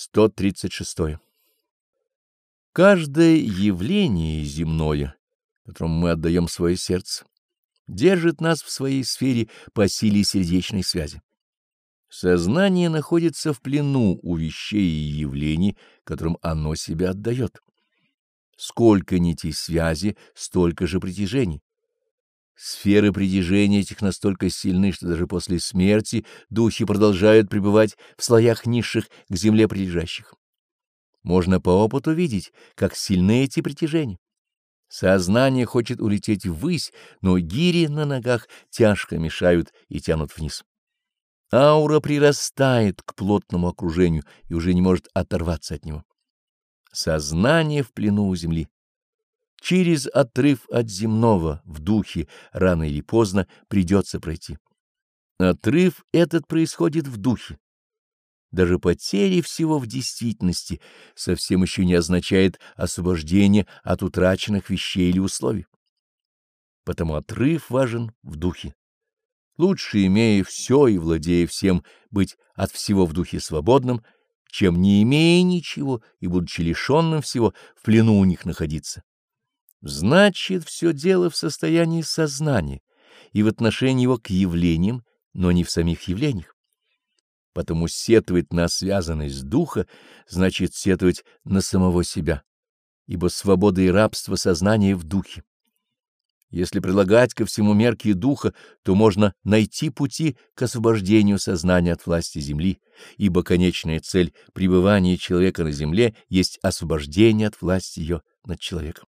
136. Каждое явление земное, которому мы отдаем свое сердце, держит нас в своей сфере по силе сердечной связи. Сознание находится в плену у вещей и явлений, которым оно себя отдает. Сколько нитей связи, столько же притяжений. Сферы притяжения этих настолько сильны, что даже после смерти духи продолжают пребывать в слоях низших к земле прилежащих. Можно по опыту видеть, как сильны эти притяжения. Сознание хочет улететь ввысь, но гири на ногах тяжко мешают и тянут вниз. Аура прирастает к плотному окружению и уже не может оторваться от него. Сознание в плену у земли. Через отрыв от земного в духе рано или поздно придется пройти. Отрыв этот происходит в духе. Даже потеря всего в действительности совсем еще не означает освобождение от утраченных вещей или условий. Потому отрыв важен в духе. Лучше, имея все и владея всем, быть от всего в духе свободным, чем не имея ничего и будучи лишенным всего, в плену у них находиться. Значит, все дело в состоянии сознания и в отношении его к явлениям, но не в самих явлениях. Потому сетовать на связанность духа значит сетовать на самого себя, ибо свобода и рабство сознания в духе. Если прилагать ко всему мерки духа, то можно найти пути к освобождению сознания от власти земли, ибо конечная цель пребывания человека на земле есть освобождение от власти ее над человеком.